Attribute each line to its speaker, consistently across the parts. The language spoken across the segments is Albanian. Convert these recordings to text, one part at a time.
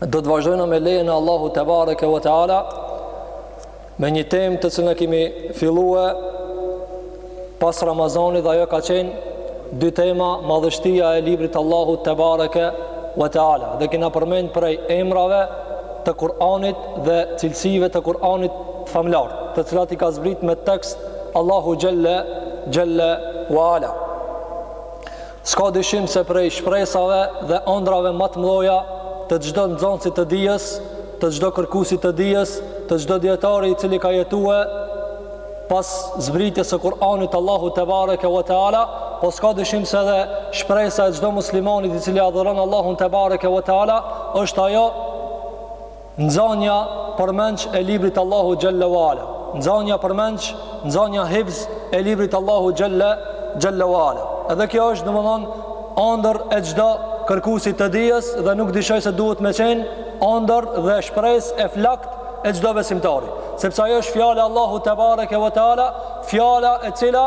Speaker 1: do të vazhdojmë me lejen e Allahut te bareke ve teala me një temë të cilën e kemi filluar pas Ramazanit dhe ajo ka qenë dy tema madhështia e librit të Allahut te bareke ve teala dhe kemi përmend prej emrave të Kur'anit dhe cilësive të Kur'anit të famlartë të cilat i ka zbrit me tekst Allahu xhelle xhelle ve ala S'ka dyshim se prej shpresave dhe ëndrrave më të mëdha të çdo nxënësit të dijes, të çdo kërkuesit të dijes, të çdo dijetari i cili ka jetue pas zbritjes së Kur'anit të Allahut tebareke ve teala, po s'ka dyshim se edhe shpresa e çdo muslimanit i cili adhuron Allahun te bareke ve teala është ajo Nxënia përmendsh e librit t'Allahu xhalla u ala nxënia përmendsh nxënia hifz e librit t'Allahu xhalla xhalla u ala edhe kjo është domethënë ëndër e çdo kërkuesit të dijes dhe nuk dyshoj se duhet me qenë ëndër dhe shpresë e flakt e çdo besimtari sepse ajo është fjala e Allahu te bareke ve teala fjala e cila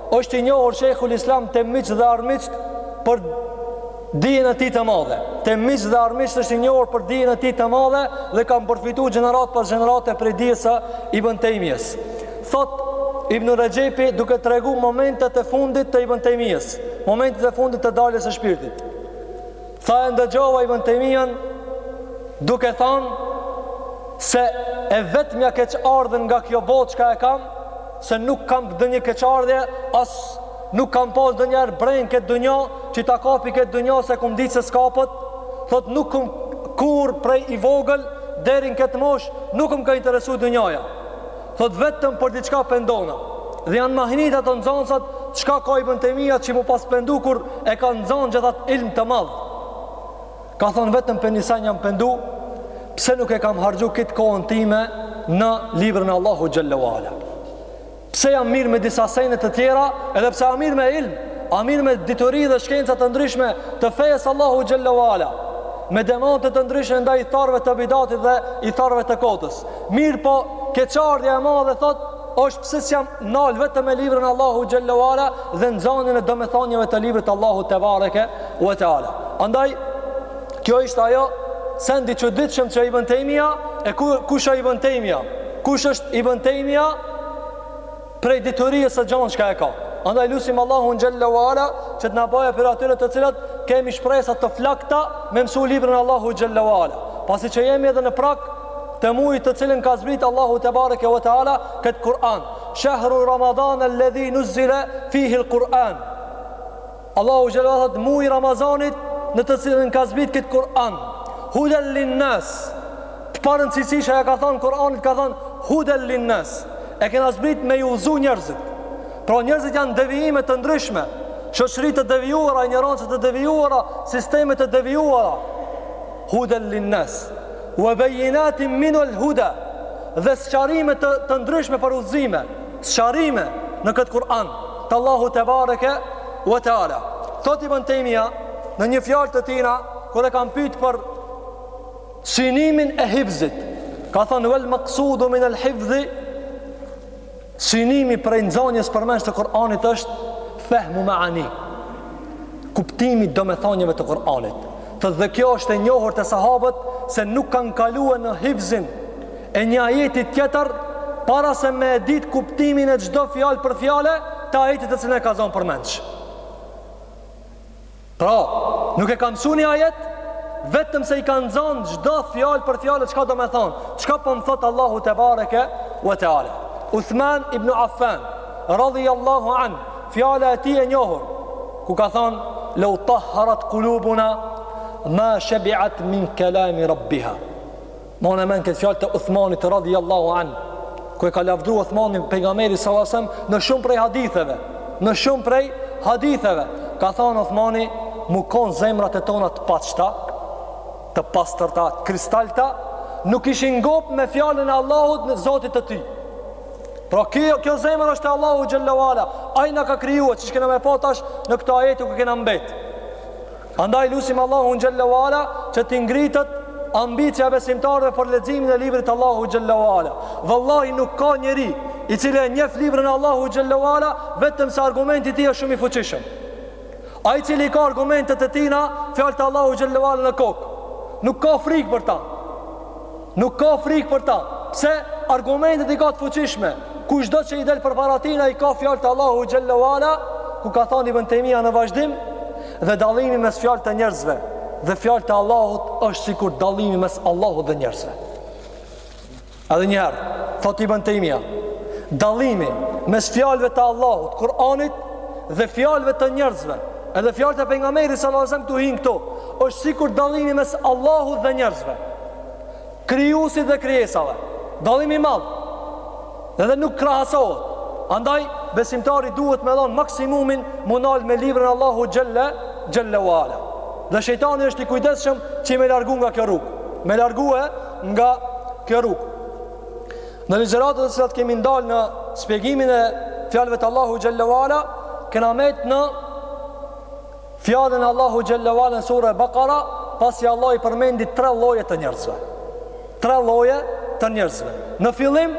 Speaker 1: Është i njohur Sheikhul Islam te miqtë dhe armiqtë për dijen e tij të madhe. Te miqtë dhe armiqtë është i njohur për dijen e tij të madhe dhe kanë përfitu gjeneratë pas gjenerate prej dijes së Ibn Taymijes. Thotë Ibn Rexhepi duke tregu momentet e fundit të Ibn Taymijes, momentet e fundit të daljes së shpirtit. Tha e ndëgjova Ibn Taymijen duke thanë se e vetëmja keqardhen nga kjo botë çka e kam, se nuk kam donjë keqardhje, as nuk kam pas donjëherë brengë këtë dynja, që ta kapi këtë dynja se kum ditë se s'kapet, thotë nuk kum kurrë prej i vogël, deri n'këtë moshë, nuk m'ka interesu dynjaja. Thotë vetëm për diçka pendona. Dhe janë mahnit ata nxënësat, çka ka Ibn Taymija që m'u pas pendu kur e ka nxënë gjith at ilm të madh. Ka thonë vetëm për një sen jam pendu, pse nuk e kam harxhu këtë kohën time në librën e Allahu xhelle u ala. Pse jam mirrë me disa sene të tjera, edhe pse jam mirrë me ilm, jam mirrë me dituri dhe shkenca të ndryshme të fejës Allahu xhelle u ala, me demante të ndryshme ndaj ithtarëve të bidatit dhe ithtarëve të kotës. Mirpo, keqardhja e madhe thotë, është pse s'jam nal vetëm me librin e Allahu xhalla wala dhe nxënien e domethënieve të librit t'Allahu te bareke ve teala. Andaj kjo ishte ajo send i çuditshëm që Ibn Taymija e ku, kush është Ibn Taymija? Kush është Ibn Taymija? Prej diturisë së gjanë çka e ka. Andaj lusim Allahun xhalla u ala që të na bëjë prej atyre të cilët kemi shpresa të flakta me mësu librin Allahu xhalla u ala. Pasi që jemi edhe në prag të mujit në cilin ka zbrit Allahu te bareke ve teala kët Kur'an. Shahru Ramadan alladhi nuzila fihi al-Kur'an. Allahu xhelalu thot muji Ramazanit në të cilin ka zbrit këtë Kur'an. Huden linnas. Të parën cilësi çka ia ka thanë Kur'anit ka thanë huden linnas. E kena zbrit me i udhëzu njerëzit. Pra njerëzit janë devijime të ndryshme, shoqëri të devijuara, injorancë të devijuara, sisteme të devijuara. Huden linnas. Wa bayyinatin min al-huda. Dhe sqarime të, të ndryshme për udhëzime. sqarime në këtë Kur'an të Allahut tebareke ue teala thot Ibn Tejmija në një fjalë të tina kur e kan pyt për synimin e hivzit ka thonë vel meksudu min el hivzi synimi prej nxanies përmendsh të Kur'anit është fehmu meani kuptimi domethanieve të Kur'anit thot dhe kjo është e njohur te sahabët se nuk kanë kaluar në hivzin E një ajeti tjetër, para se me e ditë kuptimin e çdo fjalë për fjalë, të ajetit të cilin e ka nxonë përmendsh. Pra, nuk e kan msu një ajet, vetëm se i kanë nxonë çdo fjalë për fjalë, çka do me thonë, çka po më thotë Allahu tebareke ve teala. Uthman ibn Affan, radhi Allahu anh, fjala e tij e njohur, ku ka thonë, leu tahurat kulubuna, ma shebiat min kelami rabbiha. Mane n'men këtë fjalë të Uthmanit radhiyallahu anh, ku e ka lavdru Uthmanin pejgamberi sallallahu alajhi wasallam në shumë prej haditheve, në shumë prej haditheve. Ka thënë Uthmani, "Mu kon zemrat e tona të paqta, të pastërta, të kristalta, nuk ishin ngop me fjalën e Allahut në Zotit të Tij." Pra kjo kjo zemër është e Allahu xhalla wala. Ai na ka krijuar, siç kena me pa tash në këtë ajet ku kena mbet. Andaj lusim Allahu xhalla wala që të ngritet ambicia e besimtarëve për leximin e librit t'Allahu xhalla wala. Wallahi nuk ka njeri i cili e njeh librin e Allahu xhalla wala vetëm se argumenti i tij është shumë i fuqishëm. Ai i cili ka argumentet e tina, fjalët e Allahu xhalla wala në kokë. Nuk ka frikë për ta. Nuk ka frikë për ta, pse argumentet i ka të fuqishme. Kushdo që i del përpara tina i ka fjalët e Allahu xhalla wala, ku ka thanë Ibn Taymija në vazhdim, dhe dallimi mes fjalët e njerëzve dhe fjalët e Allahut është sikur dallimi mes Allahut dhe njerëzve. Edhe një herë, thotë Ibn Taymija, dallimi mes fjalëve të Allahut, Kur'anit dhe fjalëve të njerëzve, edhe fjalët e pejgamberit sallallahu alajhi wasallam hin këtu, është sikur dallimi mes Allahut dhe njerëzve. Krijuesit dhe krijesave. Dallim i madh. Edhe nuk krahasohet. Andaj besimtari duhet me dhon maksimumin munal me librin e Allahu xhelle xhelle wa ala. Dhe shejtani është i kujdesshëm që i me largu nga kjo rrugë. Me largue nga kjo rrugë. Në ligjëratët e cilat kemi ndalë në spjegimin e fjalëve të Allahu xhelle wa ala, kena met në Fjalën e Allahu xhelle wa ala në suren Bakara, pasi Allah i përmendi tre lloje të njerëzve. Tre lloje të njerëzve. Në fillim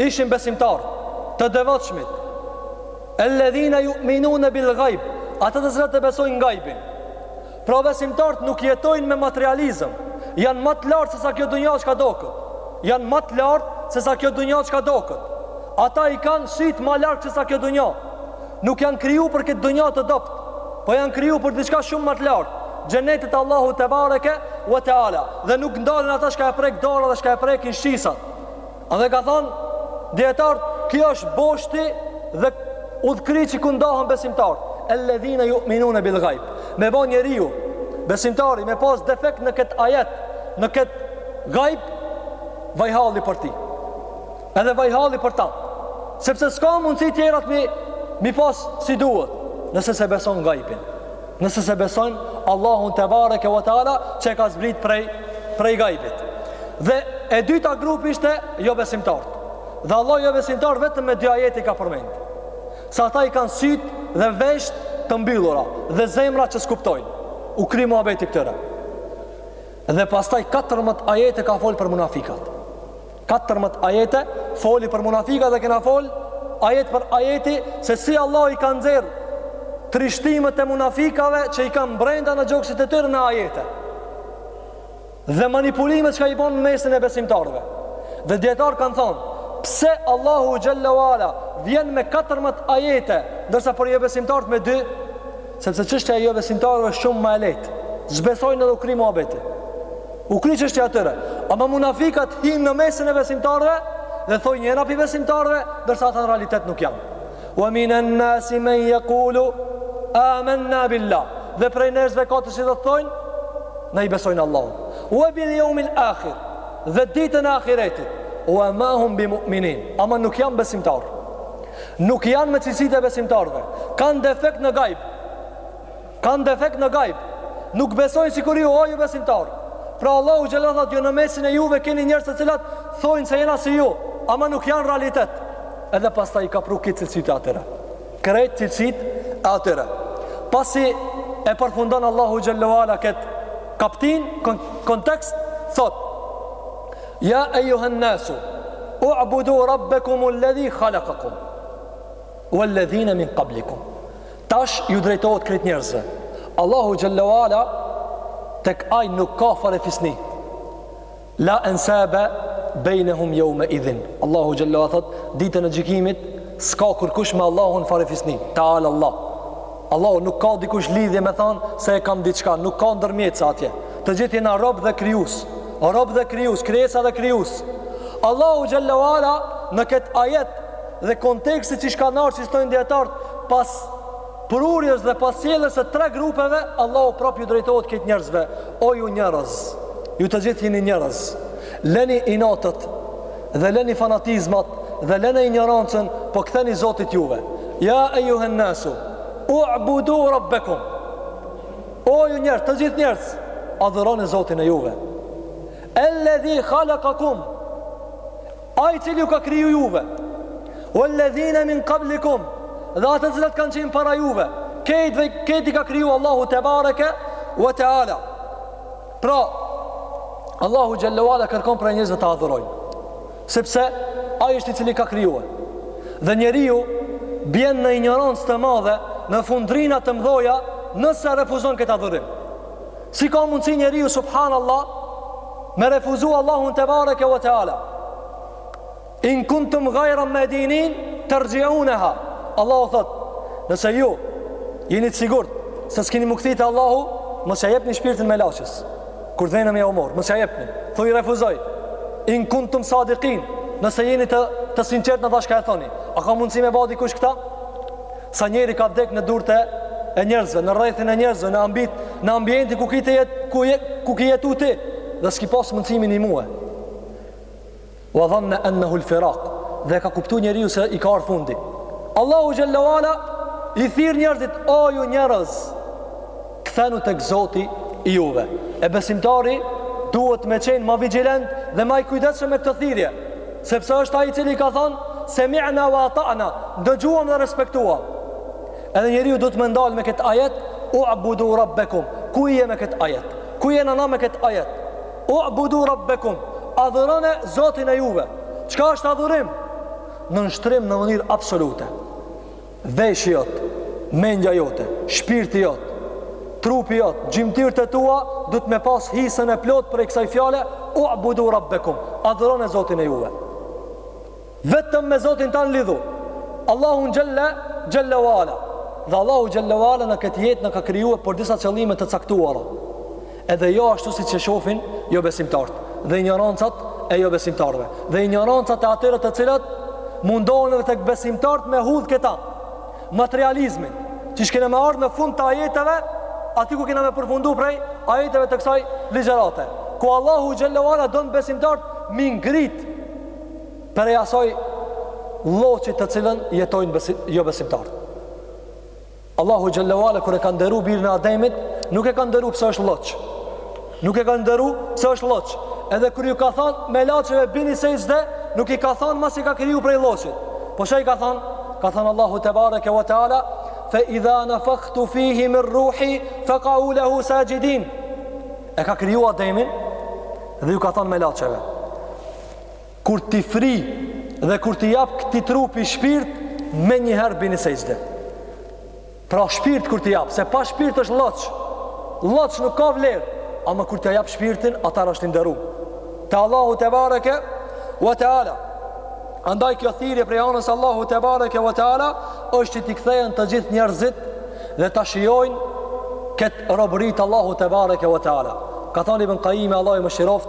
Speaker 1: ishin besimtarë, të devotshmit. Alladhina yu'minuna bil ghaib, ata të cilët e besojnë gajbin. Pra besimtarët nuk jetojnë me materializëm. Janë ma të lartë se sa kjo dunja çka doket. Janë ma të lartë se sa kjo dunja çka doket. Ata i kanë sytë ma lart se sa kjo dunja. Nuk janë kriju për këtë dunja të dobët, po janë kriju për diçka shumë ma të lartë. Xhenetit Allahu tebareke we teala. Dhe nuk ndalen ata çka e prek dora dhe çka e prekin shqisat. Andaj kanë thon dijetarët, kjo është boshti dhe udhëkryqi ku ndahen besimtar. Alladhina yu'minuna bil ghaib. Me ba njeriu besimtari me pas defekt në këtë ajet, në këtë ghaib vaj halli për ti. Edhe vaj halli për ta. Sepse s'ka mundësi tjerat mi, mi pas si duhet. Nëse s'e beson gajbin. Nëse s'e beson Allahun tebareke we teala që e ka zbrit prej, prej gajbit. Dhe e dyta grup ishte jobesimtart. Dhe Allah jobesimtart vetëm me dy ajete i ka përmend. Se ata i kanë syt dhe vesht të mbyllura dhe zemra që s'kuptojnë. U kry muhabeti i këtyre. Dhe pastaj 14 ajete ka folë për munafikat. Katërmbëdhjetë ajete foli për munafikat dhe kena fol ajet për ajeti se si Allah i ka nxjerr trishtimet e munafikave që i kanë brenda në gjoksat e tyre në ajete. Dhe manipulimet çka i bojn në mesin e besimtarëve. Dhe dijetarët kanë thonë, pse Allahu xhelle wa ala vjen me 14 ajete, ndërsa për jobesimtarët me 2, sepse çështja e jobesimtarëve shumë ma e lehtë. S'besojnë edhe u kry muhabeti. U kry çështja e tyre. Ama munafikat hinë në mesin e besimtarëve dhe thonë jena prej besimtarëve, ndërsa ata në realitet nuk janë. Wa minan nasi man yaqulu amanna billah. Dhe prej njerëzve ka të cilët thonë ne i besojmë Allahut. Wa bil yawmil akhir. Dhe ditën e ahiretit. Wa ma hum bimu'minin. Ama nuk janë besimtarë. Nuk janë me cilësitë e besimtarëve. Kanë defekt në gajb. Kanë defekt në gajb. Nuk besojnë sikur ju o ju besimtarë. Pra Allahu xhela thot ju në mesin e juve keni njerëz të cilat thonë se jena si ju, ama nuk janë realitet. Edhe pastaj i ka pru këto cilësitë e atyre. Krejt cilësitë e atyre. Pasi e përfundon Allahu xhele ve ala kët kaptin kontekst thot Ja ejuhen nasu U abudu rabbekum el-ledhi khalakakum Uel-ledhine min kablikum Tash ju drejtohet krejt njerëzve. Allahu xhele ve ala tek ai nuk ka farefisni. La ansabe bainhum yawma idhin. Allahu xhele ve ala thot ditën e gjykimit s'ka kurkush me Allahun farefisni. Taal Allah. Allahu nuk ka dikush lidhje me than se e kam diçka, nuk ka ndërmjetësa atje. Të gjithë jena rob dhe krijues. Rob dhe krijues, krijesa dhe krijues. Allahu xhele ve ala në këtë ajet Dhe konteksti siç kanë ardhë që shtojnë djetartë pas prurjes dhe pas sjelljes së tre grupeve, Allahu prapë ju drejtohet krejt njerëzve. O ju njerëz, ju të gjithë jeni njerëz. Leni inatet dhe leni fanatizmat dhe leni injorancën, po kthenu Zotit juve. Ja ejuhen nasu, u abudu rabbekum. O ju njerëz, të gjithë njerëz, adhuroni Zotin e juve. Elledhi khalakakum, Ai i cili ju ka kriju juve, uel-ledhine min kablikum, dhe ata të cilat kanë qenë para juve, krejt dhe krejt i ka kriju Allahu tebareke ve teala. Pra, Allahu xhele ve ala kërkon prej njerëzve ta adhurojnë, sepse ai është i cili ka krijue. Dhe njeriu bjen në injorancë të madhe, në fundrina të mdhoja, nëse refuzon këtë adhurim. Si ka mundësi njeriu subhanallah me refuzu Allahun tebareke ve teala? In kuntum ghayra madinin tarji'unaha. Allahu thot, nëse ju jeni të sigurt se s'keni m'u kthy te Allahu, mos ja jepni shpirtin melaqes. Kur don me jau marr, mos ja jepni. Thuaj refuzoj. In kuntum sadiqin, nëse jeni të të sinqert n'ata çka e thoni. A ka mundësi me bë dikush këta? Sa njeri ka vdek në durte e njerëzve, në rrethin e njerëzve, në ambit, në ambientin ku ki jetu ti dhe s'ki pas mundësi me ndihmue. Wa dhanna annahu al-firaq. Dhe e ka kuptu njeriu se i ka ardh fundi. Allahu xhele ve ala i thirr njerëzit, o ju njerëz, kthenu tek Zoti i juve. E besimtari duhet me qenë ma vigjilent dhe ma i kujdeshëm me këtë thirrje. Sepse është ai i cili ka thënë semi'na wa ata'na, ndëgjuam dhe respektuam. Edhe njeriu duhet me u ndal me këtë ajet, u'budu rabbakum. Ku je me këtë ajet? Ku jena na me këtë ajet? U'budu rabbakum. Adhurone Zotin e juve. Çka është adhurim? Nënshtrim në mënyrë absolute. Veshi jot, mendja jote, shpirti jot, trupi jot, gjymtyrët e tua duhet me pas hisën e plot prej kësaj fjale, u'budu rabbekum, adhuroni Zotin e juve. Vetëm me Zotin tan lidhu. Allahu xhelle xhelle ve ala. Dhe Allahu xhelle ve ala në këtë jetë na ka krijue për disa qëllime të caktuara. Edhe jo ashtu siç e shofin jobesimtarët dhe injorancat e jobesimtarëve. Dhe injorancat e atyre të cilët mundohen edhe tek besimtarët me hudh këtë materializmin, qysh kena me ardh në fund të ajeteve, aty ku kena me përfundu prej ajeteve të kësaj ligjërate. Ku Allahu xhelle ve ala don besimtarët m'i ngrit prej asaj lloçit të cilën jetojnë besim, jobesimtarët. Allahu xhelle ve ala kur e ka nderu birin e Ademit, nuk e ka nderu pse është lloç. Nuk e ka nderu pse është lloç. Edhe kur ju ka thënë melaqeve bini sexhde, nuk i ka thënë masi ka kriju prej lloçit. Po ça i ka thënë? Ka thënë Allahu tebareke ve teala, "Fa idha nafakhtu fihi min ruhi faqa'u lahu sajidin." E ka kriju Ademin dhe ju ka thënë melaqeve. Kur t'i fry dhe kur t'i jap këtij trupi shpirt, menjëherë bini sexhde. Pra shpirt kur t'i jap, se pa shpirt është lloç. Lloç nuk ka vlerë. Ama kur t'ia jap shpirtin, atëherë është i nderu te Allahu tebareke ve teala. Andaj kjo thirje prej anës Allahut tebareke ve teala, është që t'i kthehen të gjithë njerëzit dhe ta shijojnë këtë robëri t'Allahut tebareke ve teala. Ka than Ibn Kajimi, Allahu e mëshiroft,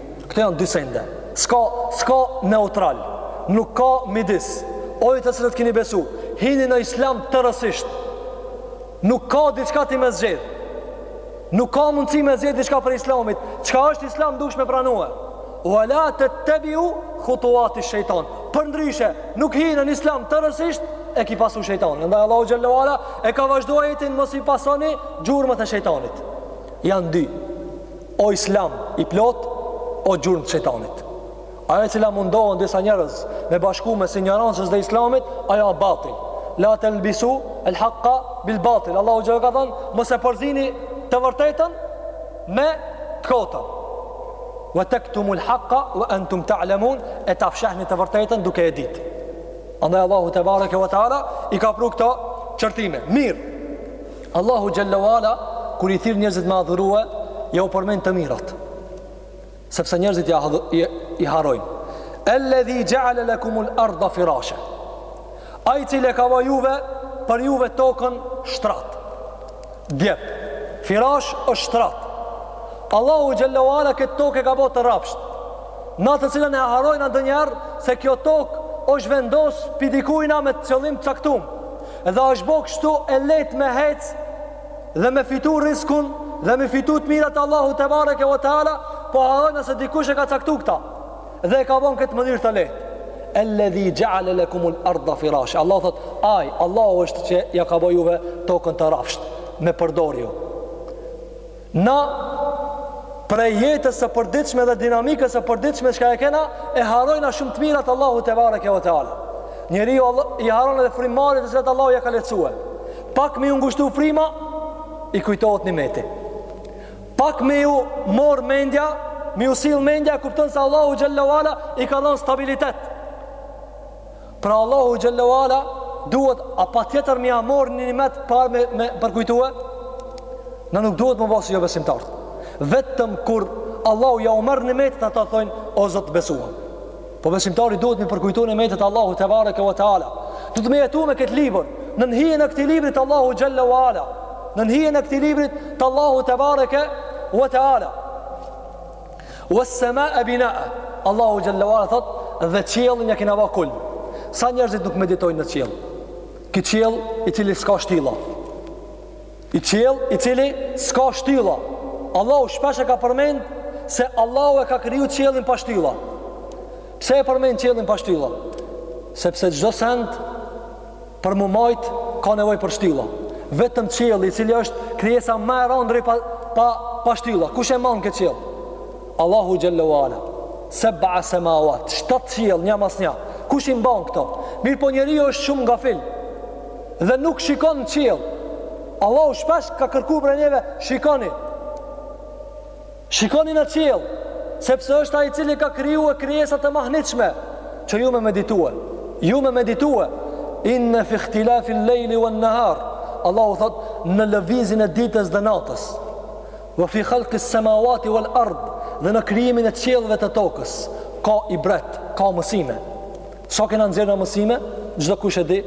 Speaker 1: Këto janë dy sende. S'ka, s'ka neutral. Nuk ka midis. O ju të cilët keni besu, hini në islam tërësisht. Nuk ka diçka ti me zgjedh. Nuk ka mundësi me zgjedh diçka prej islamit. Çka është islam duhesh me pranue. Ve la tetebiu khutuati shejtan. Përndryshe, nuk hin në islam tërësisht, e ki pasu shejtanin. Andaj Allahu xhelle ve ala e ka vazhdu ajetin, mos i pasoni gjurmët e shejtanit. Janë dy. O Islam i plot o gjurmë të shejtanit. Ajo e cila mundohen disa njerëz me bashku mes injorancës dhe islamit, ajo a batil. La telbisu el haqqa bil batil. Allahu xhelle ka thonë, mos e përzini të vërtetën me të kotën. Ve tektumul haqqa ve entum ta'lemun, e ta fshehni të vërtetën duke e ditë. Andaj Allahu tebareke ve teala, i ka pru këto qërtime. Mirë, Allahu xhelle ue ala kur i thirr njerëzit me adhurue, ja u përmend të mirat. Sepse njerëzit i harrojnë. Alladhi ja'ala lakum al-ardha firasha. Ai i cili e ka ba juve për juve tokën shtrat. Djep. Firash është shtrat. Allahu xhelle ue ala këtë tokë e ka bo të rrafsht. Na të cilën e harrojna ndonjëherë se kjo tokë është vendos prej dikujna me qëllim të caktum. Dhe është bo kështu e lehtë me hec dhe me fitu rrizkun dhe me fitu të mirat e Allahut tebareke ve teala, po ama se dikush e ka caktu këta dhe e ka bon këtë mënyrë të lehtë. Elledhi gjaale le kumul arda firash. Allah thot, ai, Allahu është që ja ka bo juve tokën të rrafsht me përdor ju. Na prej jetës së përditshme dhe dinamikës së përditshme çka e kena, e harrojna shumë të mirat e Allahut tebareke ve teala. Njeriu i harron edhe frymëmarrjet të cilat Allahu ja ka lehtësue. Pak me ju ngushtu fryma, i kujtohet nimeti. Pak me ju mor mendja, me ju sill mendja, kupton se Allahu xhelle ue ala i ka dhan stabilitet. Pra Allahu xhelle ue ala duhet a patjetër me ja marr ni nimet pa me, me përkujtue na nuk duhet me ba si jobesimtarët vetëm kur Allahu ja u merr nimetet ata thonë o zot besuam po besimtari duhet me përkujtue nimetet e Allahut tebareke ve teala duhet me jetu me këtë libër nën hijen e këtij librit t'Allahut xhelle ue ala nën hijen e këtij librit të Allahut tebareke ve teala Was samae binaa Allahu xhelle ue ala thot Dhe qiellin e kina ba kulm Sa njerëzit nuk meditojnë në qiell Ky qiell i cili s'ka shtylla Ky qiell i cili s'ka shtylla Allahu shpesh e ka përmend Se Allahu e ka kriju qiellin pa shtylla Pse e përmend qiellin pa shtylla Sepse çdo send Për m'u majt ka nevojë për shtylla. Vetëm qielli i cili është krijesa ma e randë rri pa shtylla. Kush e mban këtë qiell? Allahu xhelle ue ala. Sab'a samawat. Shtat qiell nja mas nja. Kush i mban këto? Mirëpo njeriu është shumë gafil. Dhe nuk shikon në qiell. Allahu shpesh ka kërku prej neve, shikoni. Shikoni në qiell, sepse është ai i cili ka krijue krijesa të mahnitshme që ju me meditue. Ju me meditue. Inna fi ikhtilafi al-layli wan-nahar. Allahu thot në lëvizjen e ditës dhe natës. Wa fi khalqi as-samawati wal-ard. Dhe në krijimin e qiellve e tokës ka ibret, ka mësime. Sa kena nxjerrë na mësime, çdo kush e di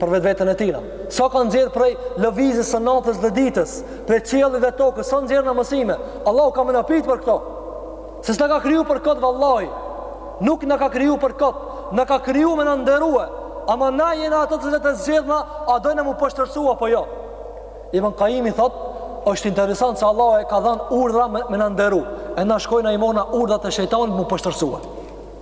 Speaker 1: për vetveten e tina. Sa ka nxjerrë prej lëvizjes së natës dhe ditës, prej qiellit dhe tokës, sa nxjerrë na mësime. Allahu ka me na pyt për këto. Se s'na ka kriju për kot vallahi. Nuk na ka kriju për kot, na ka kriju me na nderue. Ama na jena ata të cilët zgjedhna, a dojna mu poshtërsu apo jo. Imam Kaimi thot, është interesant se Allah e ka dhanë urdhra me, me na nderu. E na shkojna i çmona urdhrat e shejtanit mu poshtërsu.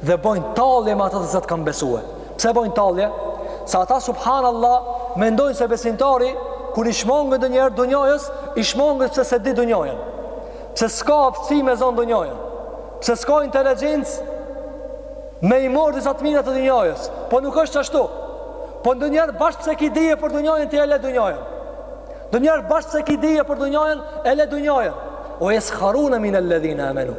Speaker 1: dhe bojnë tallje me ata të cilët kanë besuar. Pse bojnë tallje? Se ata subhanallah mendojnë se besimtari kur i shmanget ndonjëherë dunjojës, i shmanget pse s'e di dunjojën, pse s'ka aftësi me zonë dunjojën, pse s'ka inteligjencë me i morë disa të mira të dunjojës, po nuk është qashtu, po ndonjëherë bash pse ki dije për dunjojën, ti e le dunjojën, ndonjëherë bash pse ki dije për dunjojën, e le dunjojën, ue jes'harune minel-ledhine amenu,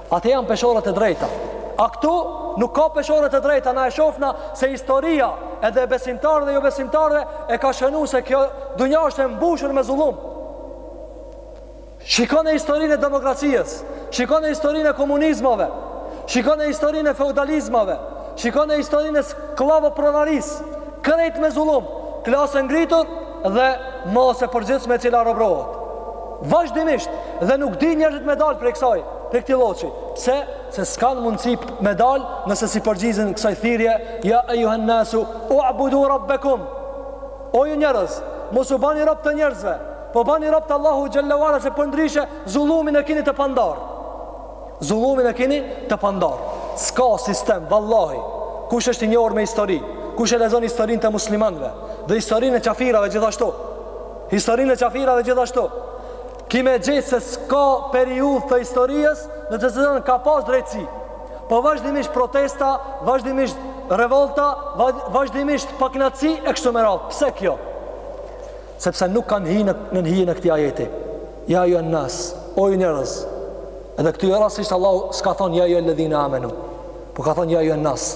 Speaker 1: Atje janë peshoret e drejta. A këtu nuk ka peshoret e drejta, na e shofna se historia edhe besimtarëve dhe jobesimtarëve e ka shënu se kjo dunja është e mbushur me zullum. Shikone historinë e demokracijës, shikone historinë e komunizmave, shikone historinë e feudalizmave, shikone historinë e skllavopronarisë, krejt me zullum, klasë e ngritur dhe masë e përgjithshme e cila robërohet. Vazhdimisht dhe nuk din njerëzit me dalë prej kësaj, prej këtij lloçi. Pse? Se s'kan mundësi me dalë nëse s'i përgjigjen kësaj thirrje, ja ejuhennasu, u'budu rabbekum. O ju njerëz, mos u bani rob të njerëzve, po bani rob të Allahut xhele ue ala se përndryshe zullumin e kini të pandar. Zullumin e kini të pandar. S'ka sistem, vallahi, kush është i njohur me histori, kush e lexon historinë e muslimanve dhe historinë e qafirave gjithashtu, Historinë e qafirave gjithashtu, ki me gjet se s'ka periudhë të historijës në të cilën ka pas drejtësi. Po vazhdimisht protesta, vazhdimisht revolta, vazhdimisht pakënaqësi e kështu me radhë. Pse kjo? Sepse nuk kanë hi nën hijen e këtij ajeti. Ja ejuhennas, o ju njerëz. Edhe këtu jo rastësisht Allahu s'ka thonë ja ejuhel-ledhine amenu. Po ka thonë ja ejuhennas.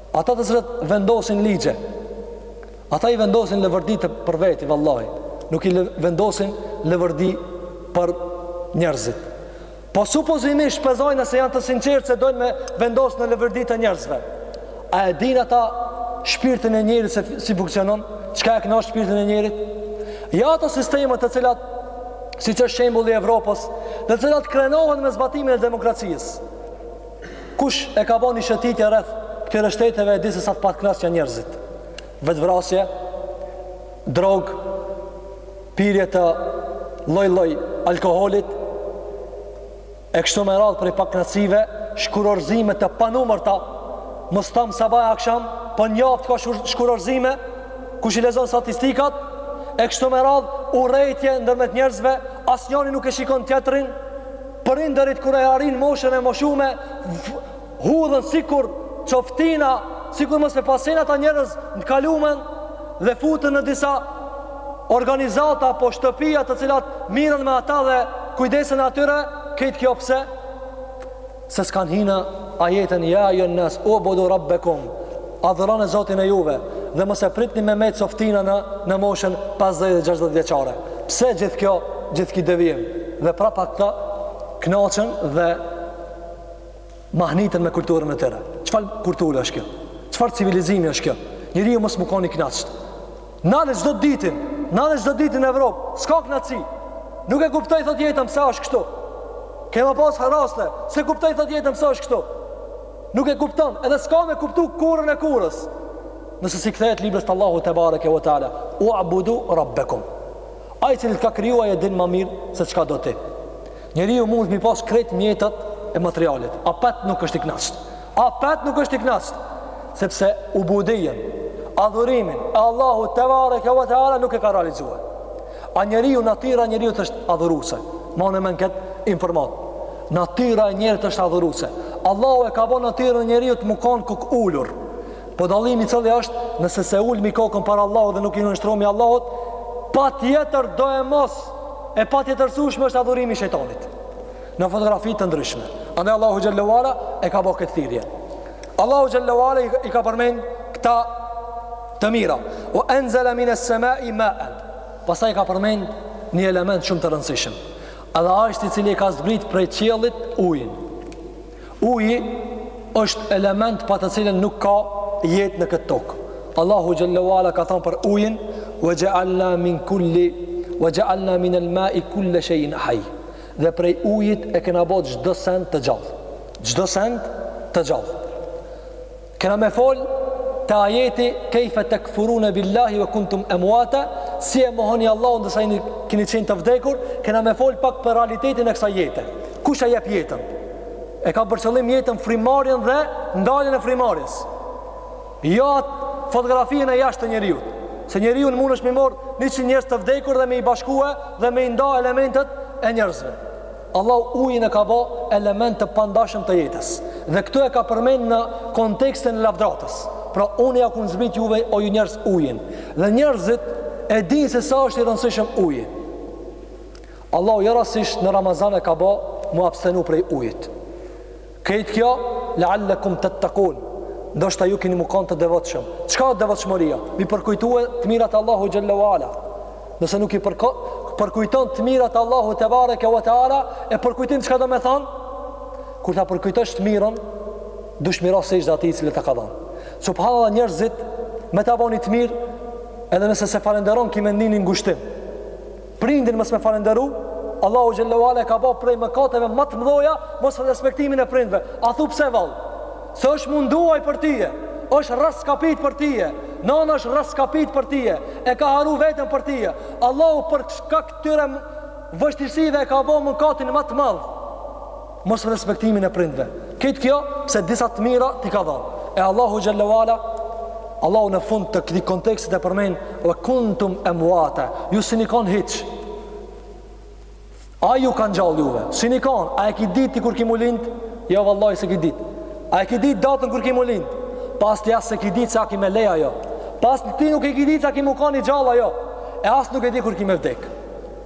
Speaker 1: Ata të cilët vendosin ligje, ata i vendosin në leverdi të për veti, vallahi, nuk i vendosin në leverdi për njerëzit. Po supozim, supozojmë nëse janë të sinqertë se dojnë me vendosë në leverdi të njerëzve. A e din ata shpirtin e njerit se si funksionon? Çka e kënaq shpirtin e njerit? Ja ato sistemet të cilat, siç është shembulli i Evropës, të cilat krenohen me zbatimin e demokracijës. Kush e ka bo një shëtitje rreth këtyre shteteve e di se sa të pakënaqë janë njerëzit. Vetëvrasje, drogë, pirje të lloj-lloj alkoholit e kështu me radhë prej pakënaqësive, shkurorzime të panumërta. Mos t'tham sabah e aksham, po mjaft ka shkurorzime. Kush i lexon statistikat e kështu me radhë, urrejtje ndërmjet njerëzve, asnjëri nuk e shikon tjetrin. Prindërit kur e arrijnë moshën e moshume hudhën sikur coftina, sikur mos e pasen ata njerëz në t'kalumen dhe futën në disa organizata apo shtëpia të cilat merren me ata dhe kujdesen atyre, krejt kjo pse? Se s'kan hi në ajetin ja ejjuhen-nas, u'budu rabbekum, Adhuroni Zotin e juve dhe mos e pritni me me coftina në në moshën pesëdhjetë e gjashtëdhjetë vjeçare. Pse gjithë kjo, gjithë ky devijim? Dhe prapë këta kënaqen dhe mahniten me kulturën e tyre. Çfarë kulture është kjo? Çfarë civilizimi është kjo? Njeriu mos me kon i kënaqt. Na e çojm ditën, na e çojm ditën në Evropë, s'ka kënaqësi. Nuk e kuptoj thotë jetën pse është kështu. Kemi pas raste, s'e kuptoj thotë jetën pse është kështu. Nuk e kupton, edhe s'ka me kuptu kurën e kurës. Nëse s'i kthehet librit të Allahu tebareke ve teala, u'budu rabbekum. Ai i cili t'ka kriju e din më mirë se çka do ti. Njeriu mundet m'i pas krejt mjetat materiale, apet nuk është i kënaqur. Apet nuk është i kënaqur, sepse ubudijen, adhurimin e Allahut tebareke ve teala nuk e ka realizuar. A njeriu, natyra e njeriut është adhuruse. Mane n'men këtë informatë. Natyra e njeriut është adhuruse. Allahu e ka bo natyrën e njeriut me kon kokulur. Po dallimi cili është, nëse s'e ulmi kokën para Allahut dhe nuk i nënshtromi Allahut, patjetër domos, e patjetërsushme është adhurimi i shejtanit. Në fotografi të ndryshme. Andaj Allahu xhel-le ve ala e ka bo këtë thirrje. Allahu xhel-le ve ala i ka përmend këta Të mira, ve enzele mines-semai maen. Pastaj ka përmend një element shumë të rëndësishëm. Edhe Ai i cili ka zbrit prej qiellit ujin. Uji është element pa të cilin nuk ka jetë në këtë tokë. Allahu xhel-le ve ala ka thonë për ujin, ve xhealna min kul-li, ve xhealna minel-mai kul-le shejin haj. Dhe prej ujit e kena bo çdo send të gjallë. Çdo send të gjallë. Kena me fol te ajeti kejfe tekfurune billahi ve kuntum emvata, si e mohoni Allahun ndërsa kini qenë të vdekur, kena me fol pak për realitetin e kësaj jete. Kush e jep jetën? E ka për qëllim jetën, frymëmarrjen dhe ndaljen e frymëmarrjes. Jo atë fotografinë e jashtme të njeriut. Se njeriu e mundur është m'i marrë njëqind njerëz të vdekur dhe me i bashkue dhe me i nda elementet e njerëzve. Allahu ujin e ka bo element të pandashëm të jetës. Dhe këtu e ka përmend në kontekstin e lavdratës. Pra unë ja ku zbrit juve o ju njerëz ujin. Dhe njerëzit e din se sa është i rëndësishëm uji. Allahu njëkohësisht në Ramazan e ka bo mu abstenu prej ujit. Krejt kjo Leallekum tettekun, ndoshta ju keni m'u kon të devotshëm. Çka është devotshmëria? M'i përkujtue të mirat e Allahut xhelle ve ala. Nëse nuk i përko, përkujton të mirat e Allahut tebareke ve teala, e përkujtim çka do me thonë? Kur ta përkujtosh të mirën, duhesh m'i rujt siç dhe atij i cili ta ka dhënë. Subhanallah njerëzit me ta bo ni të mirë, edhe nëse s'e falënderon ki me ndi ni ngushtim. Prindin mos me falënderu, Allahu xhelle ve ala e ka bërë prej mëkateve më të mëdha mos respektimin e prindve. Athu pse vallë? Se është mundu ai për tije, është rraskapit për tije, nana është rraskapit për tije, e ka harru veten për tije. Allahu për shkak këtyre vështirësive e ka bërë mëkatin më të madh. mos respektimin e prindve. Krejt kjo, pse disa të mira t'i ka dhënë. E Allahu xhelle ve ala, Allahu në fund të këtij kontekstit e përmend, ve kuntum emvaten, ju s'ini konë hiç. Ai ju ka ngjallë juve, s'ini konë, a e ki ditë ti kur ki m'u lindë? Jo, vallahi, s'e ki ditë. A e ki ditë datën kur ki m'u lindë? Po as ti as s'e ki ditë se a ki me le a jo. Po as ti nuk e ki ditë se a ki m'u kanë i gjallë a jo. E as nuk e di kur ki me vdekë.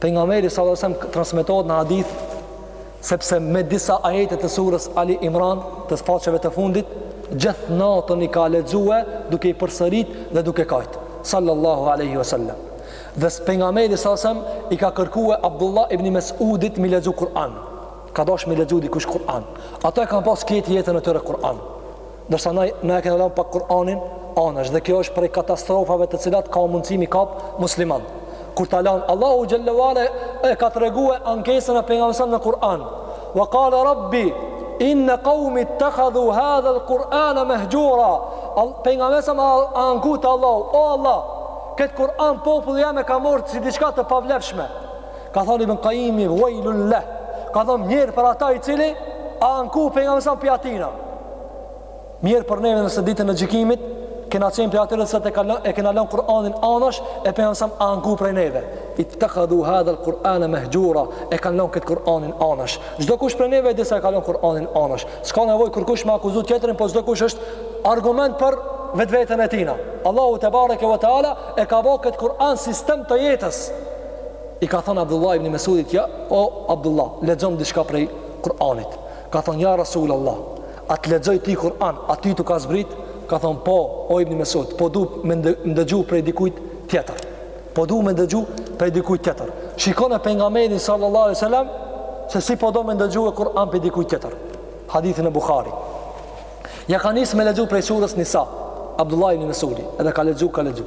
Speaker 1: Pejgamberi sallallahu alajhi wasallam transmetohet në hadith sepse me disa ajete të surës Ali Imran të faqeve të fundit gjithë natën i ka lexue duke i përsërit dhe duke kajt sallallahu alaihi wasallam dhe pejgamberi sallallahu alajhi wasallam i ka kërkue Abdullah ibn Mes'udit m'i lexu Kur'an ka dash m'i lexu dikush Kur'an ata e kanë pas këtë jetën e tyre Kur'an Ndërsa na e kena lënë pak Kur'anin anash dhe kjo është prej katastrofave të cilat ka mundësi m'i kap muslimant. Kur ta lan Allahu xhelle ve ala e ka treguar ankesën e pejgamberit në Kur'an. Wa qala rabbi in qawmi ittakhadhu hadha al-Qur'ana mahjura. Pejgamberi u anku te Allahu, o Allah, kët Kur'an populli jem e ka marr si diçka të pavlefshme. Ka thonë Ibn Kajjimi, vajlun leh. Ka thonë mjerë për ata i cili u anku pejgamberi prej atina. Mjerë për neve nëse ditën e gjykimit, kena qenë prej atyre që e kena lënë Kur'anin anash, e pejgamberi u anku prej neve. Ittehadhu hadhel Kur'ane mehxhura, e kanë lënë këtë Kur'anin anash. Çdokush prej neve e di sa e ka lënë Kur'anin anash. S'ka nevoj kërkush me akuzu tjetrin, po çdokush është argument për vetveten e tina. Allahu tebareke ve teala e ka bërë këtë Kur'an sistem të jetës. i ka thënë Abdullah ibn Mesudit, ja, o Abdullah, lexom diçka prej Kur'anit. Ka thënë, ja Rasul Allah, a të lexoj ty Kur'an, a ty të ka zbrit? Ka thënë, po, o ibn Mesud, po du me ndëgju prej dikujt tjetër. Po du me ndëgju prej dikujt tjetër. Shikone pejgamberin sallallahu alejhi ve selem, se si po do me ndëgjue Kur'an prej dikujt tjetër. Hadithi në Buhari. Ja ka nis me lexu prej sures Nisa, Abdullah ibn Mesudi, edhe ka lexu, ka lexu.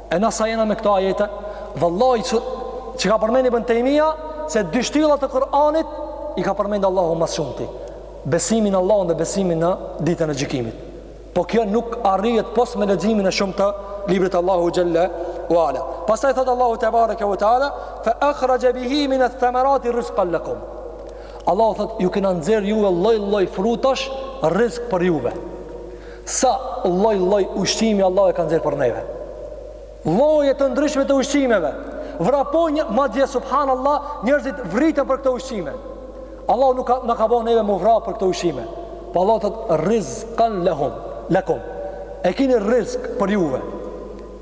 Speaker 1: E na sa jemi me këto ajete? Vëllai që, që ka përmend Ibn Tejmija, se dy shtyllat të Kur'anit i ka përmend Allahu më së shumti. Besimin n'Allahun dhe besimin në ditën e gjykimit. Po kjo nuk arrihet pos me leximin e shumë të librit t'Allahut xhelle ue ala. Pastaj thotë Allahu tebareke ve teala, fe ahrexhe bihi mine themerati rizkan lekum. Allahu thotë, ju kena nxjerrë juve lloj lloj frutash rrizk për juve. Sa lloj lloj ushqimi Allahu e ka nxjerr për neve. Lloje të ndryshme të ushqimeve. Vrapojn madje subhanallahu njerëzit vriten për këto ushqime. Allahu nuk ka na ka bo neve m'u vra për këto ushqime. Po Allahu thot rizqan lahum lakum. E keni rrizk për juve.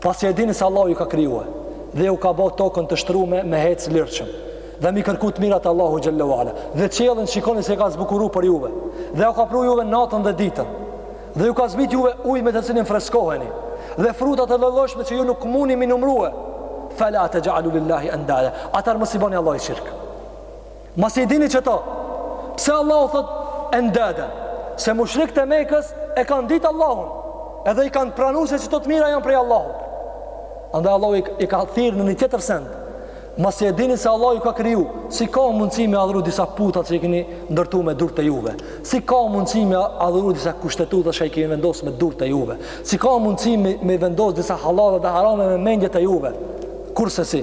Speaker 1: Pasi e dini se Allahu ju ka krijue, dhe ju ka bo tokën të shtrume me ec lirshëm, dhe m'i kërku të mirat e Allahut xhelle ue ala, dhe qiellin shikoni se e ka zbukuru për juve, dhe ju ka pru juve natën dhe ditën, dhe ju ka zbrit juve ujë me të cilin freskoheni, dhe fruta të llojllojshme që ju nuk muni m'i numrue, fela texh'alu lillahi endade, atëherë mos i boni Allahut shirk. Masi i dini qëto. Pse Allahu thot endada? Se mushrikët e Mekës e kanë ditë Allahun, edhe i kanë pranu se qëto të mira janë prej Allahut. Andaj Allahu i ka thirrë në një tjetër send. Masi e dini se Allahu ju ka kriju, si ka mundësi me adhuru disa puta që i keni ndërtu me durt e juve? Si ka mundësi me adhuru disa kushtetuta që i keni vendos me durt e juve? Si ka mundësi me, me vendos disa halale dhe harame me mendjet e juve? Kurse si,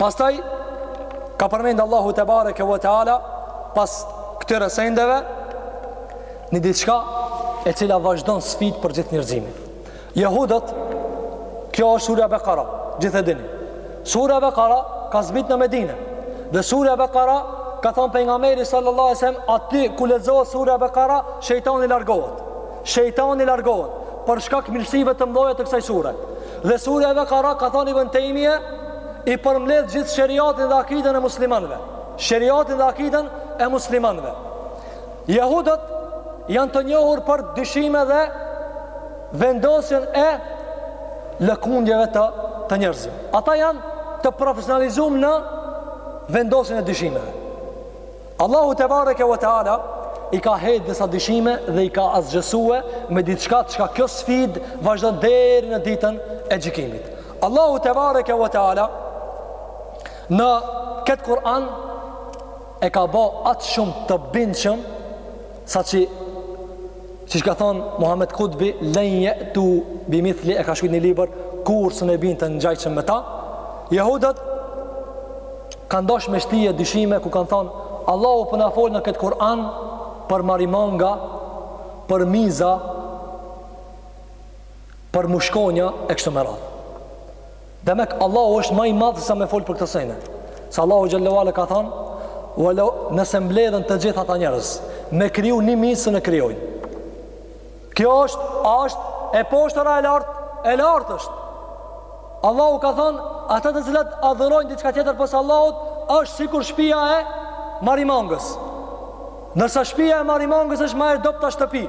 Speaker 1: Pastaj ka përmend Allahu tebareke ve teala pas këtyre sendeve një diçka e cila vazhdon sfidë për gjithë njerëzimin. Jehudët, kjo është surja Bekara, gjithë e dini. Surja Bekara ka zbrit në Medine. Dhe surja Bekara ka thonë pejgamberi sallallahu alejhi ve selem, aty ku lexohet surja Bekara, shejtani largohet. Shejtani largohet për shkak mirësive të mëdha të kësaj sure. Dhe surja e Bekara ka thënë Ibn Tejmije i përmbledh gjithë shariatin dhe akiden e muslimanëve. Shariatin dhe akiden e muslimanëve. Jehudët janë të njohur për dyshime dhe vendosjen e lëkundjeve te, te njerëzit. Ata janë të profesionalizum në vendosjen e dyshimeve. Allahu tebareke ve teala i ka hedh disa dyshime dhe i ka asgjësue me diçka çka kjo sfidë vazhdon deri në ditën e gjykimit. Allahu tebareke ve teala në këtë Kur'an e ka bë atë shumë të bindshëm Saqë siç ka thënë Muhamet Kutbi, len ya'tu bi mithli e ka shkrujt një libër, kurrë s'un e bini të ngjajshëm me ta. Jehudët kanë dasht me shtie dyshime ku kanë thënë Allahu po na fol në këtë Kur'an për marimanga, për miza, për mushkonja e kështu me radhë. Demek Allahu është ma i madh sa me fol për këto sene. Se Allahu xhel-le ve ala ka thënë, "Wala nëse mbledhen të gjithë ata njerëz, me kriju një mizë s'un e krijojnë." Kjo është, është e poshtëra e lartë, e lartë është. Allahu ka thënë, "Ata të cilët adhurojnë diçka tjetër pos Allahut, është sikur shpia e marimangës." Ndërsa shpia e marimangës është ma e dobta shtëpi,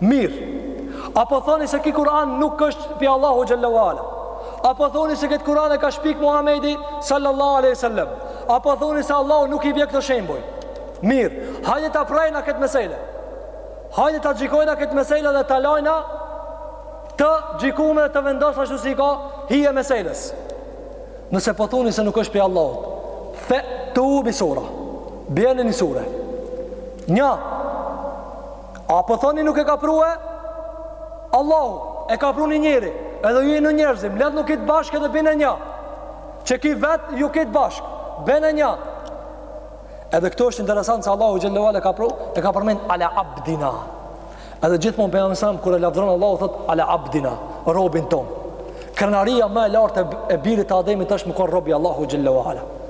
Speaker 1: Mirë, a po thoni se ki Kur'an nuk është pi Allahu xhel-le ve ala? A po thoni se këtë Kur'an e ka shpik Muhamedi sallallahu aleyhi sallam? A po thoni se Allahu nuk i bje këto shembuj? Mirë, hajde ta prejna këtë mesele. Hajde ta gjykojna këtë mesele dhe ta lajna të gjykume dhe të vendos ashtu si i ka hije meseles. Nëse po thoni se nuk është pi Allahu, fe'tu bi sura, bjeni një sure. Një, A po thoni nuk e ka prue Allahu, e ka prue një njeri, edhe ju jeni njerëz, mledhnu krejt bashkë edhe bine nja, qe ky vetë, ju krejt bashkë, bine nja. Edhe këtu është interesant se Allahu xhel-le ve ala e ka pru, e ka përmen ala abdina. Edhe gjithmon Pejgamberin alejhi selam, kur e lavdron Allahu thot ala abdina, robin tonë. Krenaria më e lartë e birit të Ademit është me konë rob i Allahut xhel-le ve ala.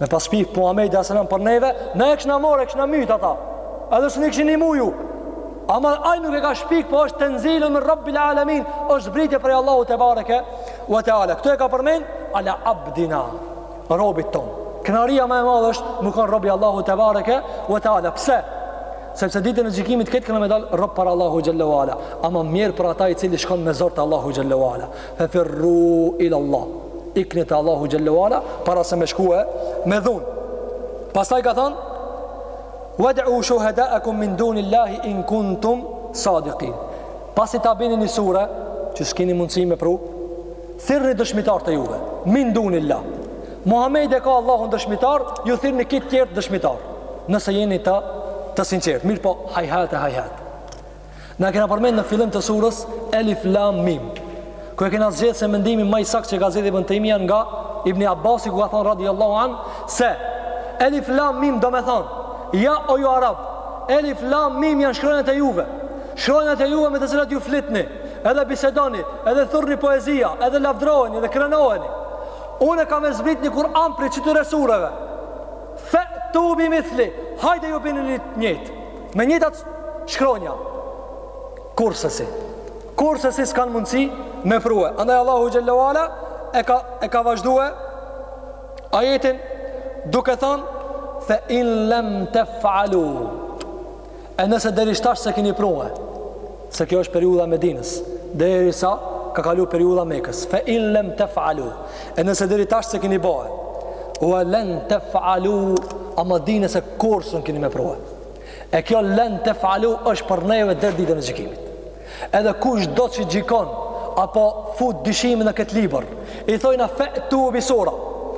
Speaker 1: Me pas shpik Muhamedi as selam për neve, ne e kishna marrë, e kishna myt ata. Edhe se ne kishim i muju. Ama ai nuk e ka shpik, po është tenzilun min Rabbil Alamin, është zbritje prej Allahut tebareke ve teala. Ktu e ka përmend Ala abdina. Robit ton. Krenaria ma e madhe është me kon rob i Allahut tebareke ve teala. Pse? Sepse ditën e gjykimit krejt kanë me dal rob para Allahut xhel-le ve ala. Ama mjerë për ata i cili shkon me zor te Allahu xhel-le ve ala. Fe firru ila Allah. Ikni te Allahu xhel-le ve ala para se me shkue me dhunë. Pastaj ka thënë Wad'u shuhada'akum min dunillahi in kuntum sadiqin. Pasi ta bini një sure që s'keni mundësi me pru, thirrni dëshmitarët e juve. Min dunillah. Muhamedi e ka Allahun dëshmitar, ju thirrni krejt tjerët dëshmitar. Nëse jeni të sinqertë, mirëpo hajhat e hajhat. Na kena përmend në fillim të surës Elif Lam Mim, ku e kena zgjedhë se mendimi ma i saktë që ka zgjedhë Ibn Taymija nga Ibn Abbasi ku ka thon radhiyallahu an se Elif Lam Mim do me thonë ja o ju arab, Elif Lam Mim janë shkronjat e juve. Shkronjat e juve me të cilat ju flitni, edhe bisedoni, edhe thurni poezia, edhe lavdroheni edhe krenoheni. Unë kam me zbrit një Kur'an prej qëtyre sureve. Fe tu bi mithli, hajde ju bini një të njëjtë. Me njëjtat shkronja Kurrsesi Kurrsesi s'kanë mundësi me prue Andaj Allahu xhelle ue ala e ka, e ka vazhdue Ajetin duke thonë Fe in lem tefalu E nëse deri qtash s'e kini prue Se kjo është periudha e Medinës Derisa ka kalu periudha e Mekës Fe in lem tefalu E nëse deri tash s'e kini bohe Ua len tefalu Ama dine se kurrë s'un kini me prue E kjo len tefalu është për neve der ditën e gjykimit. Edhe kushdo që gjykon, apo fut dyshimin në këtë libër, i thojna fe tu bi sura.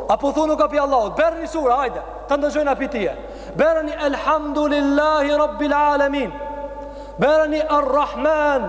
Speaker 1: A po thu nuk a pi Allahut, bjere një sura, hajde, ta ndëgjojna pi teje. Bjere një elhamdulillahi rabbil alemin. Bjere një arrahman.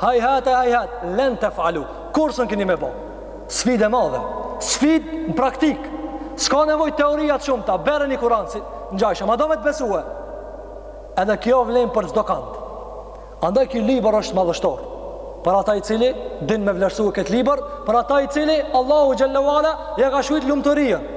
Speaker 1: Hejhate hejhat len tefalu Kurrë s'un kini me bo Sfidë e madhe Sfidë në praktik S'ka nevoj teoria të shumta Bjere një Kur'an si ngjajshëm A do me të besue Edhe kjo vlen për çdo kand Andaj ky libër është madhështor Për ata i cili Din me vlerësue këtë libër Për ata i cili Allahu xhelle ue ala Ja ka shkrujt lumturinë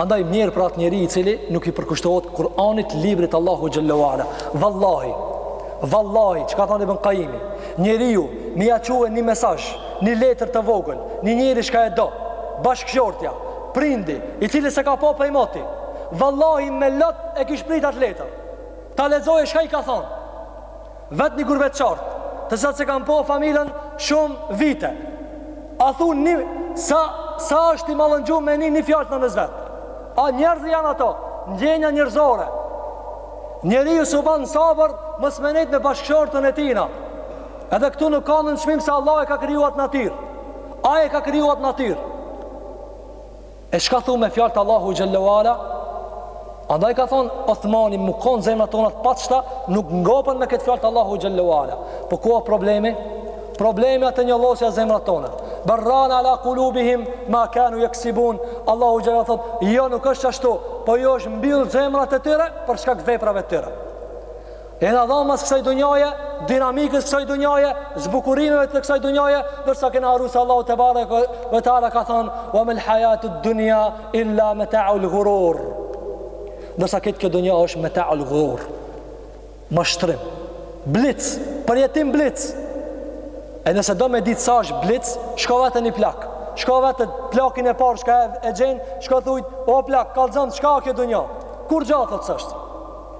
Speaker 1: Andaj mjer për atë njeri i cili nuk i përkushtohet Kur'anit librit të Allahu xhelle ue ala. Vallahi, vallahi, ç'ka than Ibn Kajimi, njeriu, me ja çue një mesazh, një letër të vogël, një njeri shka e do, bashkëshortja, prindi, i cili s'e ka pa prej moti, vallahi me lot e kish prit atë letër, ta lexoje shka i ka thonë. Vetni gurbetçarët, disa s'e kan pa familjen shumë vite. A thu një, sa, sa është i mallëngjum me ni një fjalë në mes vet. A njerëz janë ato, ndjenja njerëzore. Njeriu s'un ban sabër, mos me nejt me bashkëshortën e tina. Edhe këtu nuk ka nënçmim se Allah e ka kriju atë natyrë. A e ka kriju atë natyrë. E çka thu me fjalë të Allahu xhallahu ala? Andaj ka thon Othmani m'u kon zemrat tona të pastra, nuk ngopën me këtë fjalë të Allahu xhelle ue ala. Po ku a problemi? Problemi a te njollosja zemrat tona. Bel ran ala kulubihim ma kanu jeksibun. Allahu xhelle ue ala thot, jo nuk është ashtu, po ju është mbyll zemrat e tyre për shkak të veprave të tyre. Jena dha mas kësaj dunjaje, dinamikës kësaj dunjaje, zbukurimeve të kësaj dunjaje, ndërsa kena harru se Allahu tebareke ve teala ka thonë, wa mel hajatu dunja illa meta'ul gurur. Ndërsa këtë kjo dunja është meta'ul gurur. Mashtrim. Blitz. Përjetim blitz. E nëse do me ditë sa është blitz, shko vete një plak. Shko vete plakin e parë, shka e, e gjenë, shko thuj, o plak, kallzom, shka kjo dunja? Kurgja, thotë s'është?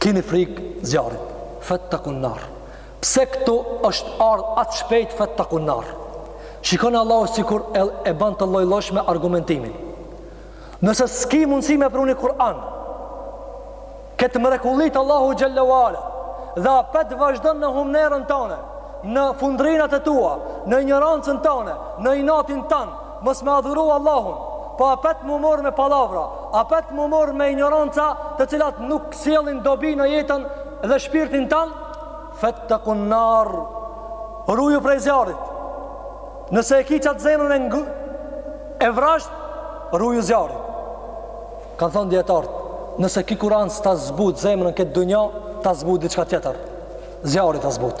Speaker 1: Kini frikë zjarrit. Fattakun nar. Pse këtu është ardh aq shpejt fattakun nar? Shikon Allahu sikur e, e bën të llojllojshme argumentimin. Nëse s'ki mundësi me pru ni Kur'an, këtë mrekulli t'Allahut Xhelle ve ala dhe apet vazhdon në humnerën tane, në fundrinat e tua, në ignorancën tane, në inatin tanë, Mos me adhuru Allahun, po apet m'u marr me pallavra, apet m'u marr me injoranca të cilat nuk sjellin dobi në jetën dhe shpirtin tan, fattakun nar, ruju prej zjarrit. Nëse e ki qatë zemrën e ngë, e vrasht, ruju zjarrit. Kanë thonë dijetarët, nëse ky Kur'an s'ta zbut zemrën n'këtë dunja, ta zbut diçka tjetër. Zjarri ta zbut.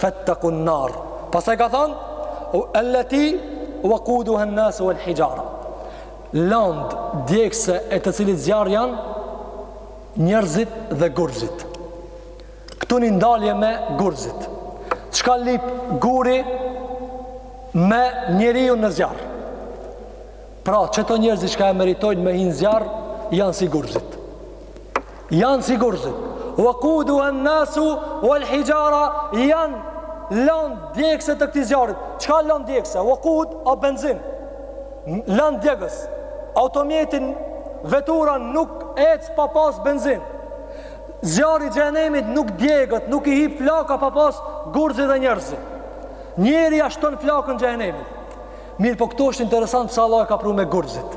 Speaker 1: Fattaqu an-nar. Pastaj ka thënë allati waquduha an-nas wal-hijara. Landë djegëse e të cilit zjarr janë njerëzit dhe gurzit. Këtu një ndalje me gurzit. Çka lyp guri me njeriun në zjarr. Pra, qeta njerëzit që e meritojnë me hi n'zjarr janë si gurzit. Janë si gurzit. Wakuduha an nasu wal hijara janë landë djegëse të këtij zjarrit. Çka landë djegëse? Wakud o benzin. Landë djegëse. Automjetin vetura nuk ec pa pas benzin. Zjarri i xhehenemit nuk digjet, nuk i hip flaka pa pas gurzit dhe njerëzit. Njeri ia shton flakën xhehenemit. Mirë, po këtu është interesant pse Allahu e ka pru me gurzit.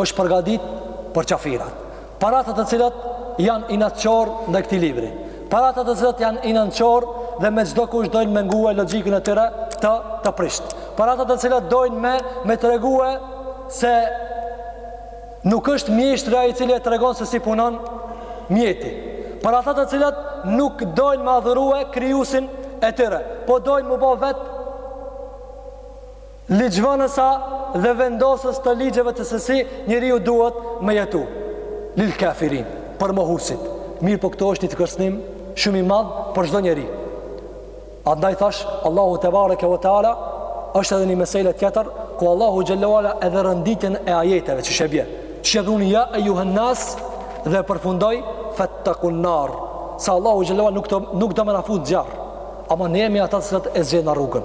Speaker 1: është përgatit për qafira. Për ata të cilët janë inatçor ndaj këtij libri. Për ata të cilët janë inatçor dhe me çdo kusht dojnë me ngue logjikën e tyre të të prisht. Për ata të cilët dojnë me me tregue se nuk është mjeshtri ai i cili e tregon se si punon mjeti. Për ata të cilët nuk dojnë me adhurue krijuesin e tyre, po dojnë m'u ba vet Ligjvënësa dhe vendosës të ligjeve të se si njeriu duhet me jetu. Lil kafirin, për mohusit. Mirëpo këtu është një kërcënim shumë i madh për çdo njeri. Andaj thash, Allahu tebareke ve teala, është edhe një mesele tjetër, ku Allahu xhelle ve ala edhe renditjen e ajeteve qysh e bje. Qysh e zuni ja ejjuhen nas dhe përfundoi fettekun nar. Se Allahu xhelle ve ala nuk do, nuk do me na fut zjarr. Ama ne jemi ata të cilët e zgjedhna rrugën.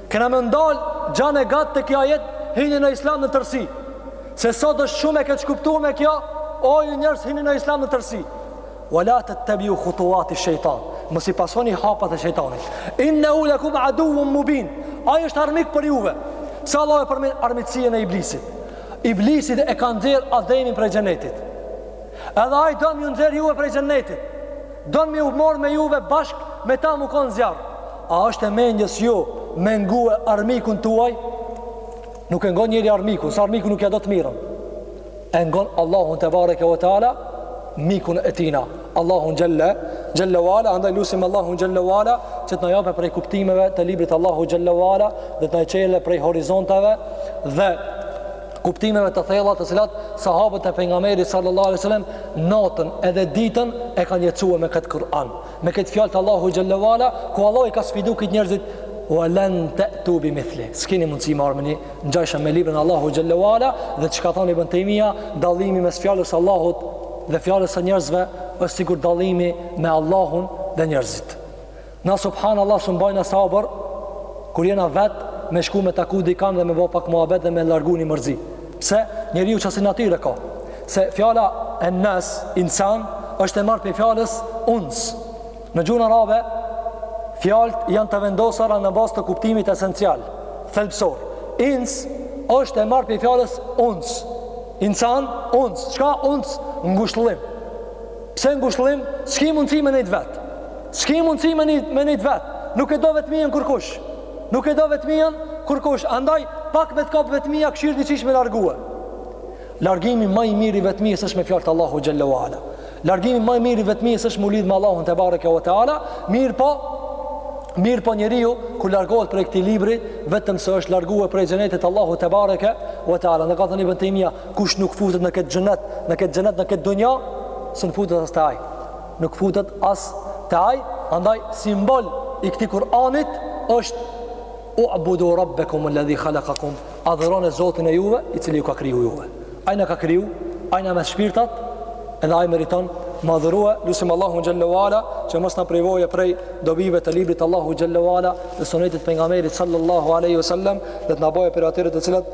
Speaker 1: Kena me ndal gjan e gat te ky ajet hini në islam në tërësi. Se sot është shumë e keqkuptueme kjo, o ju njerëz hini në islam në tërësi. Wala tattabi'u khutuwati shaytan. Mos i pasoni hapat e shejtanit. Innahu lakum aduwwun mubin. Ai është armik për juve. Pse Allahu e përmen armiqësinë e iblisit? Iblisi e ka nxjerrë Ademin prej xhennetit. Edhe ai don me ju nxjerr juve prej xhennetit. Don me ju marr me juve bashk me ta me u kon zjarr. A është e mendjes ju me ngue armikun tuaj? Nuk e ngon njëri armikun, se armiku nuk ja do të mirën. E ngon Allahun tebareke ve teala mikun e tina. Allahun xhelle xhelle ve ala andaj lusim Allahun xhelle ve ala që të na japë prej kuptimeve të librit Allahu xhelle ve ala dhe të na çelë prej horizontave dhe kuptimeve të thella të cilat sahabët e pejgamberit sallallahu alaihi wasallam natën edhe ditën e kanë jetuar me këtë Kur'an, me këtë fjalë të Allahu xhelle ve ala, ku Allahu i ka sfiduar krejt njerëzit wa lan ta'tu bi mithli. S'keni mundësi me ardh me një ngjashëm me librin Allahu xhelle ve ala dhe çka thon Ibn Taymija, dallimi mes fjalës së Allahut dhe fjalës së njerëzve është sikur dallimi me Allahun dhe njerëzit. Na subhanallah s'un bajna sabër kur jena vet me shku me taku dikan dhe me ba pak muhabet dhe me largu një mërzi. Pse? Njeriu qasi natyre ka. Se fjala e nas, insan, është e marrë prej fjalës uns. Në gjuhën arabe fjalët janë të vendosura në bazë të kuptimit esencial, thelbësor. Ins është e marrë prej fjalës uns. Insan, uns, çka uns ngushëllim. Pse ngushëllim? S'ki mundësi me nejtë vetë. S'ki mundësi me nejtë vetë. Nuk e do vetëmijën kërkush. Nuk e do vetëmijën kërkush. Andaj, pak me të kapë vetëmija, kshir diqish me largue. Largimi ma i mirë i vetëmijës është me fjalët Allahu xhelle ve ala. Largimi ma i mirë i vetëmijës është me u lidh me Allahun tebareke ve teala. Mirëpo, mirëpo njeriu, kur largohet prej këtij libri, vetëm se është largue prej xhennetit Allahu tebareke ve teala. Ndaj ka thënë Ibn Tejmija, Kush nuk futet në këtë xhenet, në këtë xhenet në këtë dunja, s'në futet as te ai. Nuk futet as te ai, andaj simbol i këtij Kur'ani është u'budu rabbakum alladhi khalaqakum, adhurone Zotin e juve, i cili ju ka kriju juve. Ai na ka kriju, ai na me shpirtat, edhe ai meriton me adhurue, lusim Allahu xhallahu ala që mos na privoje prej dobive të librit të Allahut xhallahu ala dhe sunetit të pejgamberit sallallahu alaihi wasallam, dhe të na bëjë prej atyre të cilët